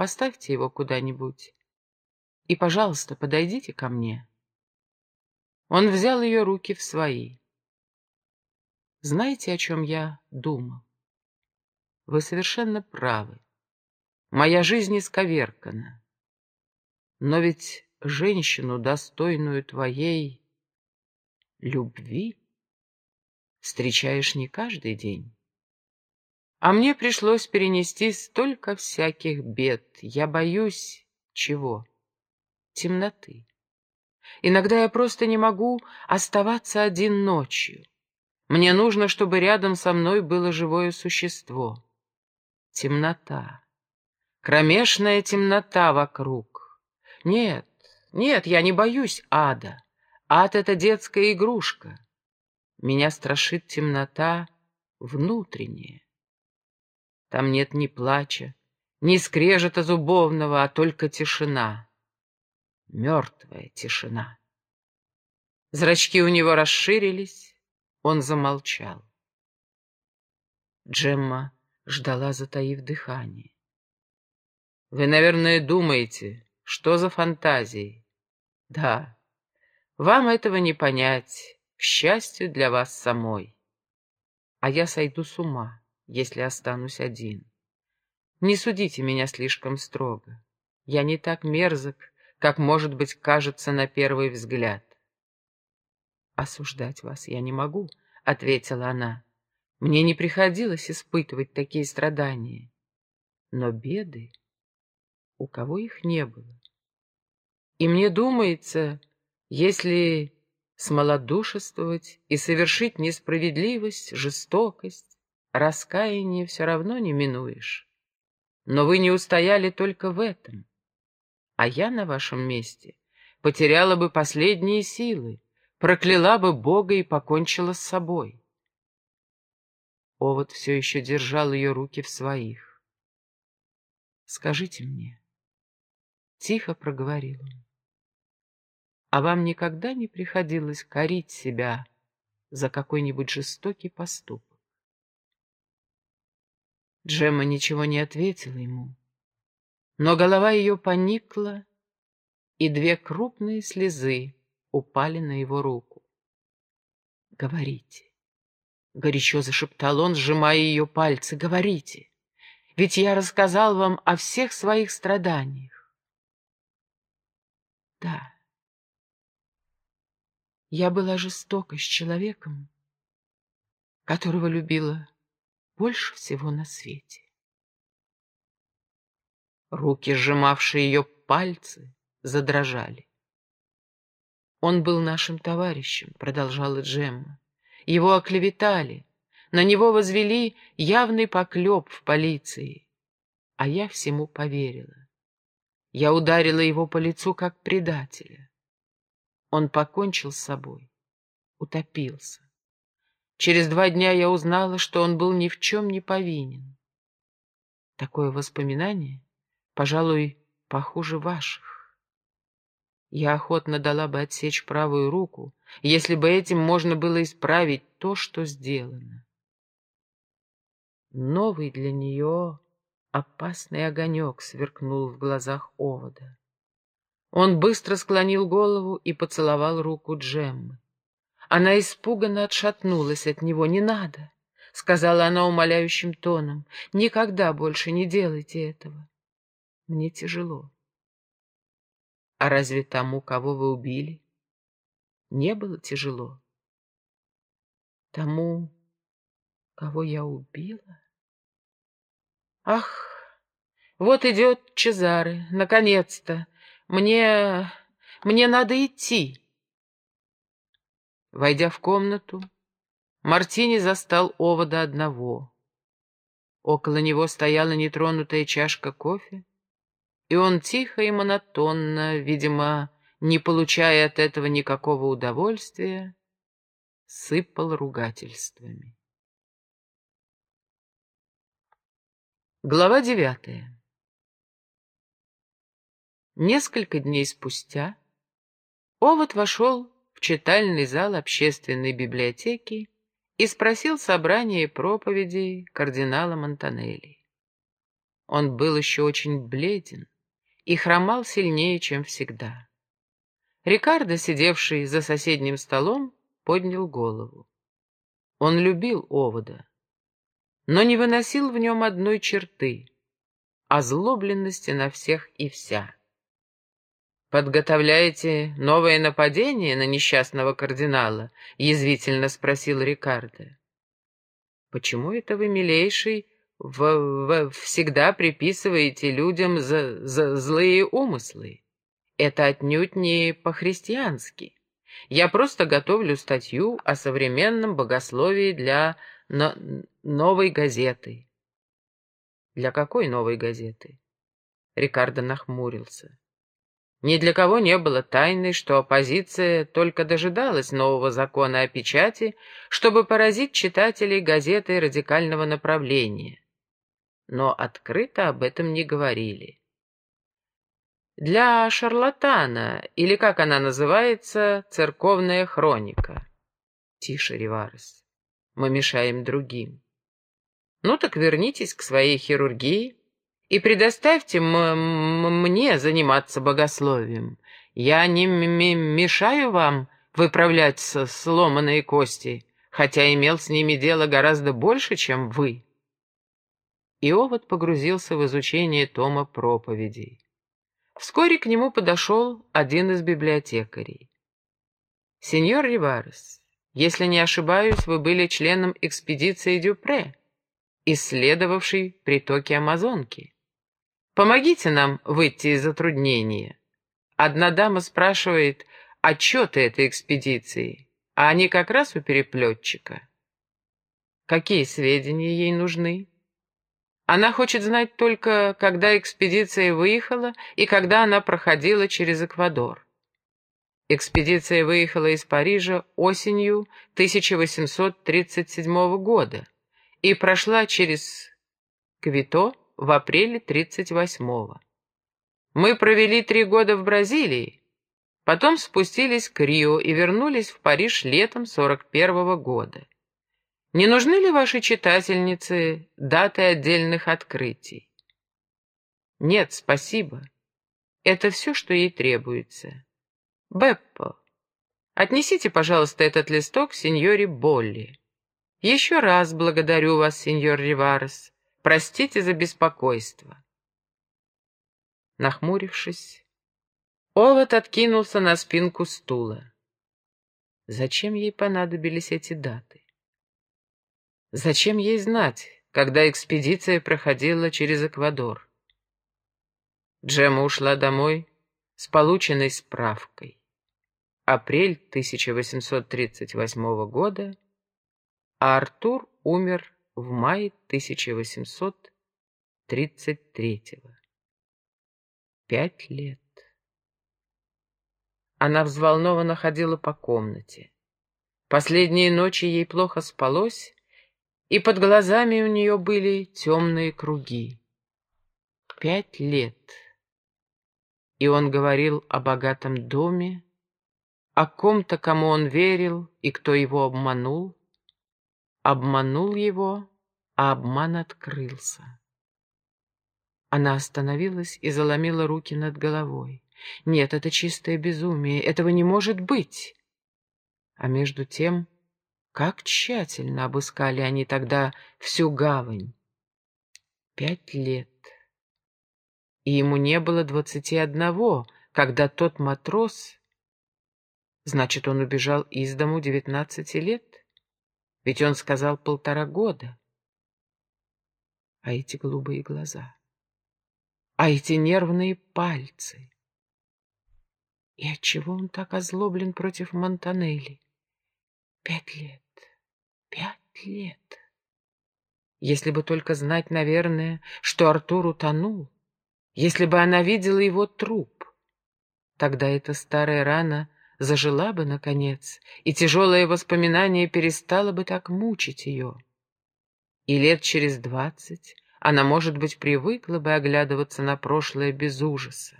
поставьте его куда-нибудь и, пожалуйста, подойдите ко мне. Он взял ее руки в свои. Знаете, о чем я думал? Вы совершенно правы. Моя жизнь исковеркана. Но ведь женщину, достойную твоей любви, встречаешь не каждый день. А мне пришлось перенести столько всяких бед. Я боюсь чего? Темноты. Иногда я просто не могу оставаться один ночью. Мне нужно, чтобы рядом со мной было живое существо. Темнота. Кромешная темнота вокруг. Нет, нет, я не боюсь ада. Ад — это детская игрушка. Меня страшит темнота внутренняя. Там нет ни плача, ни скрежета зубовного, а только тишина. Мертвая тишина. Зрачки у него расширились, он замолчал. Джемма ждала, затаив дыхание. «Вы, наверное, думаете, что за фантазии?» «Да, вам этого не понять, к счастью для вас самой. А я сойду с ума, если останусь один. Не судите меня слишком строго. Я не так мерзок, как, может быть, кажется на первый взгляд. «Осуждать вас я не могу», — ответила она. «Мне не приходилось испытывать такие страдания. Но беды, у кого их не было. И мне думается, если смолодушествовать и совершить несправедливость, жестокость, раскаяние все равно не минуешь. Но вы не устояли только в этом. А я на вашем месте потеряла бы последние силы, прокляла бы Бога и покончила с собой. Овод все еще держал ее руки в своих. «Скажите мне», — тихо проговорил он, «а вам никогда не приходилось корить себя за какой-нибудь жестокий поступок?» Джемма ничего не ответила ему, но голова ее поникла, и две крупные слезы упали на его руку. «Говорите», — горячо зашептал он, сжимая ее пальцы, — «говорите, ведь я рассказал вам о всех своих страданиях». «Да, я была жестока с человеком, которого любила больше всего на свете. Руки, сжимавшие ее пальцы, задрожали. «Он был нашим товарищем», — продолжала Джемма. «Его оклеветали, на него возвели явный поклеп в полиции. А я всему поверила. Я ударила его по лицу как предателя. Он покончил с собой, утопился. Через два дня я узнала, что он был ни в чем не повинен. Такое воспоминание пожалуй, похуже ваших. Я охотно дала бы отсечь правую руку, если бы этим можно было исправить то, что сделано. Новый для нее опасный огонек сверкнул в глазах овода. Он быстро склонил голову и поцеловал руку Джеммы. Она испуганно отшатнулась от него. «Не надо!» — сказала она умоляющим тоном. «Никогда больше не делайте этого. Мне тяжело. А разве тому, кого вы убили, не было тяжело? Тому, кого я убила? Ах, вот идет Чезаре, наконец-то. Мне... мне надо идти. Войдя в комнату, Мартини застал овода одного. Около него стояла нетронутая чашка кофе, и он тихо и монотонно, видимо, не получая от этого никакого удовольствия, сыпал ругательствами. Глава девятая Несколько дней спустя Овод вошел читальный зал общественной библиотеки и спросил собрание проповедей кардинала Монтанелли. он был еще очень бледен и хромал сильнее, чем всегда. Рикардо, сидевший за соседним столом, поднял голову. Он любил овода, но не выносил в нем одной черты — озлобленности на всех и вся. «Подготовляете новое нападение на несчастного кардинала?» — язвительно спросил Рикардо. «Почему это вы, милейший, в, в, всегда приписываете людям за, за злые умыслы? Это отнюдь не по-христиански. Я просто готовлю статью о современном богословии для но, новой газеты». «Для какой новой газеты?» Рикардо нахмурился. Ни для кого не было тайной, что оппозиция только дожидалась нового закона о печати, чтобы поразить читателей газеты радикального направления. Но открыто об этом не говорили. Для шарлатана, или как она называется, церковная хроника. Тише, Риварес, мы мешаем другим. Ну так вернитесь к своей хирургии и предоставьте мне заниматься богословием. Я не мешаю вам выправлять сломанные кости, хотя имел с ними дело гораздо больше, чем вы». И Овод погрузился в изучение тома проповедей. Вскоре к нему подошел один из библиотекарей. «Сеньор Риварес, если не ошибаюсь, вы были членом экспедиции Дюпре, исследовавшей притоки Амазонки. Помогите нам выйти из затруднения. Одна дама спрашивает отчеты этой экспедиции, а они как раз у переплетчика. Какие сведения ей нужны? Она хочет знать только, когда экспедиция выехала и когда она проходила через Эквадор. Экспедиция выехала из Парижа осенью 1837 года и прошла через Квито в апреле 38-го. Мы провели три года в Бразилии, потом спустились к Рио и вернулись в Париж летом 41-го года. Не нужны ли вашей читательнице даты отдельных открытий? Нет, спасибо. Это все, что ей требуется. Беппо, отнесите, пожалуйста, этот листок сеньоре Болли. Еще раз благодарю вас, сеньор Риварес. Простите за беспокойство. Нахмурившись, Овод откинулся на спинку стула. Зачем ей понадобились эти даты? Зачем ей знать, когда экспедиция проходила через Эквадор? Джема ушла домой с полученной справкой. Апрель 1838 года, а Артур умер в мае 1833-го. Пять лет. Она взволнованно ходила по комнате. Последние ночи ей плохо спалось, и под глазами у нее были темные круги. Пять лет. И он говорил о богатом доме, о ком-то, кому он верил и кто его обманул, обманул его, а обман открылся. Она остановилась и заломила руки над головой. Нет, это чистое безумие, этого не может быть. А между тем, как тщательно обыскали они тогда всю гавань. Пять лет. И ему не было двадцати одного, когда тот матрос... Значит, он убежал из дому девятнадцати лет? Ведь он сказал полтора года. А эти голубые глаза, а эти нервные пальцы. И отчего он так озлоблен против Монтанелли? Пять лет, пять лет. Если бы только знать, наверное, что Артур утонул, если бы она видела его труп, тогда эта старая рана зажила бы, наконец, и тяжелое воспоминание перестало бы так мучить ее. И лет через двадцать она, может быть, привыкла бы оглядываться на прошлое без ужаса.